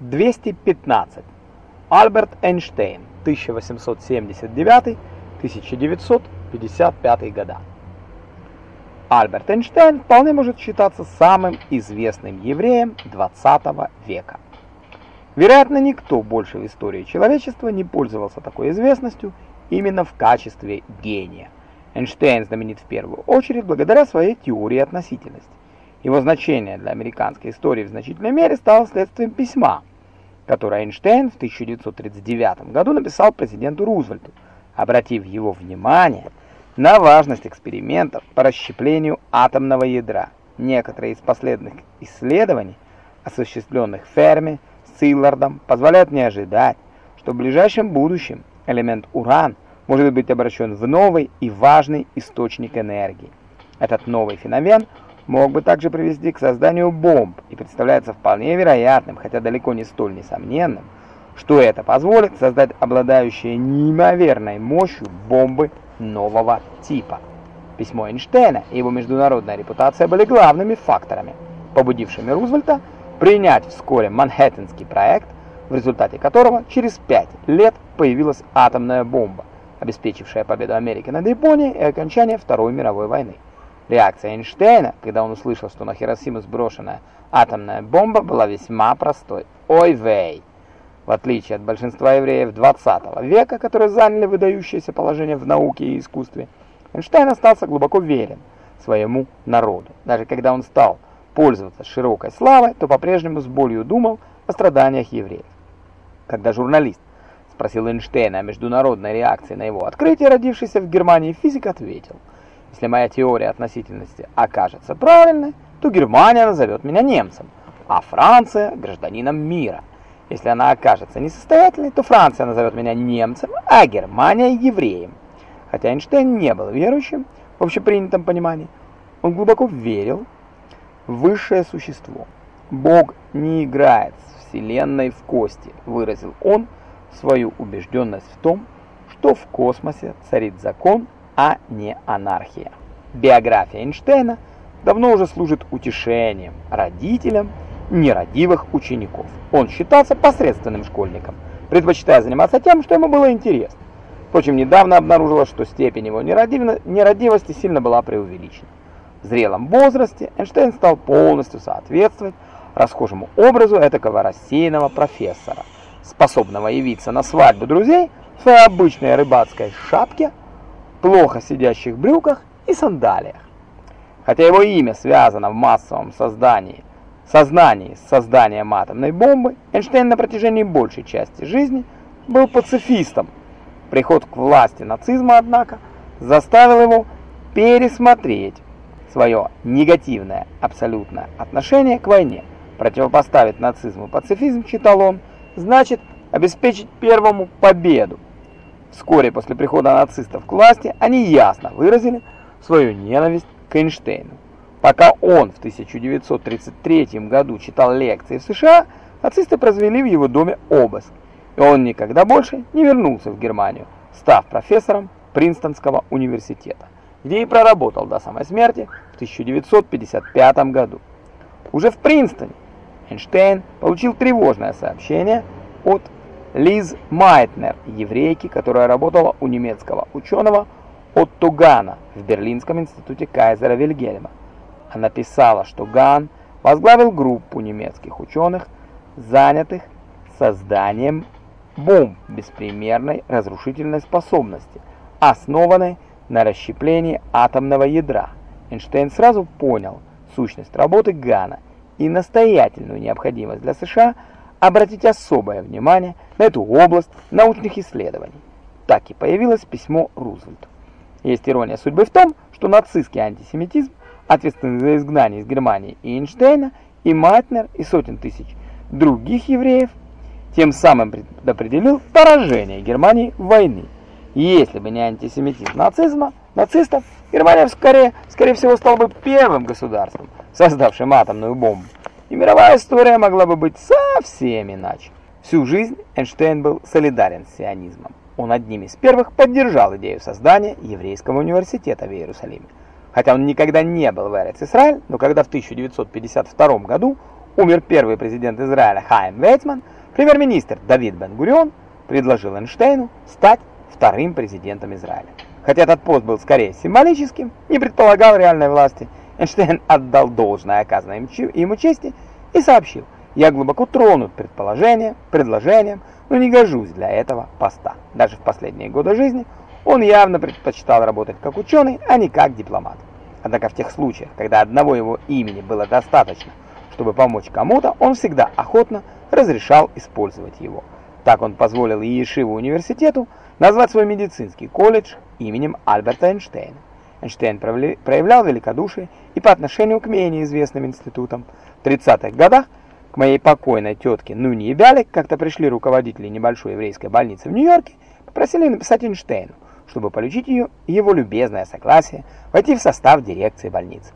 215. Альберт Эйнштейн, 1879-1955 года. Альберт Эйнштейн вполне может считаться самым известным евреем 20 века. Вероятно, никто больше в истории человечества не пользовался такой известностью именно в качестве гения. Эйнштейн знаменит в первую очередь благодаря своей теории относительности. Его значение для американской истории в значительной мере стало следствием письма, которое Эйнштейн в 1939 году написал президенту Рузвельту, обратив его внимание на важность экспериментов по расщеплению атомного ядра. Некоторые из последних исследований, осуществленных в Ферме с Циллардом, позволяют мне ожидать, что в ближайшем будущем элемент уран может быть обращен в новый и важный источник энергии. Этот новый феномен – мог бы также привести к созданию бомб и представляется вполне вероятным, хотя далеко не столь несомненным, что это позволит создать обладающие неимоверной мощью бомбы нового типа. Письмо Эйнштейна и его международная репутация были главными факторами, побудившими Рузвельта принять вскоре Манхэттенский проект, в результате которого через пять лет появилась атомная бомба, обеспечившая победу Америки над Японией и окончание Второй мировой войны. Реакция Эйнштейна, когда он услышал, что на Хиросиму сброшена атомная бомба, была весьма простой. Ой вей! В отличие от большинства евреев 20 века, которые заняли выдающееся положение в науке и искусстве, Эйнштейн остался глубоко верен своему народу. Даже когда он стал пользоваться широкой славой, то по-прежнему с болью думал о страданиях евреев. Когда журналист спросил Эйнштейна о международной реакции на его открытие, родившийся в Германии физик ответил – если моя теория относительности окажется правильной, то Германия назовет меня немцем, а Франция – гражданином мира. Если она окажется несостоятельной, то Франция назовет меня немцем, а Германия – евреем. Хотя Эйнштейн не был верующим в общепринятом понимании, он глубоко верил в высшее существо. Бог не играет с Вселенной в кости, выразил он свою убежденность в том, что в космосе царит закон а не анархия. Биография Эйнштейна давно уже служит утешением родителям нерадивых учеников. Он считался посредственным школьником, предпочитая заниматься тем, что ему было интересно. Впрочем, недавно обнаружилось, что степень его нерадивости сильно была преувеличена. В зрелом возрасте Эйнштейн стал полностью соответствовать расхожему образу этакого рассеянного профессора, способного явиться на свадьбу друзей в своей обычной рыбацкой шапке плохо сидящих брюках и сандалиях. Хотя его имя связано в массовом создании, сознании с созданием атомной бомбы, Эйнштейн на протяжении большей части жизни был пацифистом. Приход к власти нацизма, однако, заставил его пересмотреть свое негативное абсолютное отношение к войне. Противопоставить нацизму пацифизм, считал он, значит обеспечить первому победу Вскоре после прихода нацистов к власти они ясно выразили свою ненависть к Эйнштейну. Пока он в 1933 году читал лекции в США, нацисты произвели в его доме обыск, и он никогда больше не вернулся в Германию, став профессором Принстонского университета, где и проработал до самой смерти в 1955 году. Уже в Принстоне Эйнштейн получил тревожное сообщение от Лиз Майтнер, еврейки, которая работала у немецкого ученого Отто Гана в Берлинском институте Кайзера Вильгельма. Она писала, что Ган возглавил группу немецких ученых, занятых созданием бомб беспримерной разрушительной способности, основанной на расщеплении атомного ядра. Эйнштейн сразу понял сущность работы Гана и настоятельную необходимость для США – обратить особое внимание на эту область научных исследований. Так и появилось письмо Рузвельту. Есть ирония судьбы в том, что нацистский антисемитизм, ответственный за изгнание из Германии и Эйнштейна, и Майтнер, и сотен тысяч других евреев, тем самым предопределил поражение Германии в войне. Если бы не антисемитизм нацизма, нацистов, Германия скорее, скорее всего стала бы первым государством, создавшим атомную бомбу и мировая история могла бы быть совсем иначе. Всю жизнь Эйнштейн был солидарен с сионизмом. Он одним из первых поддержал идею создания еврейского университета в Иерусалиме. Хотя он никогда не был в Эрец-Исраиль, но когда в 1952 году умер первый президент Израиля Хайм Вейцман, премьер-министр Давид Бен-Гурион предложил Эйнштейну стать вторым президентом Израиля. Хотя этот пост был скорее символическим, не предполагал реальной власти, Эйнштейн отдал должное оказанной ему чести и сообщил, «Я глубоко тронут предположением, предложением, но не гожусь для этого поста». Даже в последние годы жизни он явно предпочитал работать как ученый, а не как дипломат. Однако в тех случаях, когда одного его имени было достаточно, чтобы помочь кому-то, он всегда охотно разрешал использовать его. Так он позволил Иешиву университету назвать свой медицинский колледж именем Альберта Эйнштейна. Эйнштейн проявлял великодушие и по отношению к менее известным институтам. В 30-х годах к моей покойной тетке Нуни Бялик как-то пришли руководители небольшой еврейской больницы в Нью-Йорке, попросили написать Эйнштейну, чтобы получить ее его любезное согласие войти в состав дирекции больницы.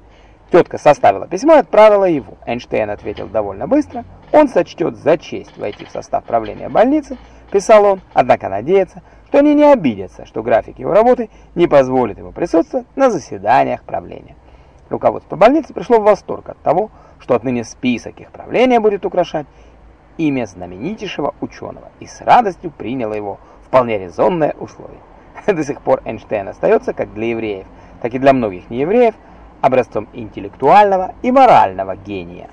Тетка составила письмо и отправила его. Эйнштейн ответил довольно быстро. Он сочтет за честь войти в состав правления больницы, писал он, однако надеется, что они не обидятся, что график его работы не позволит ему присутствовать на заседаниях правления. Руководство больницы пришло в восторг от того, что отныне список их правления будет украшать имя знаменитейшего ученого, и с радостью приняло его вполне резонное условие. До сих пор Эйнштейн остается как для евреев, так и для многих неевреев образцом интеллектуального и морального гения.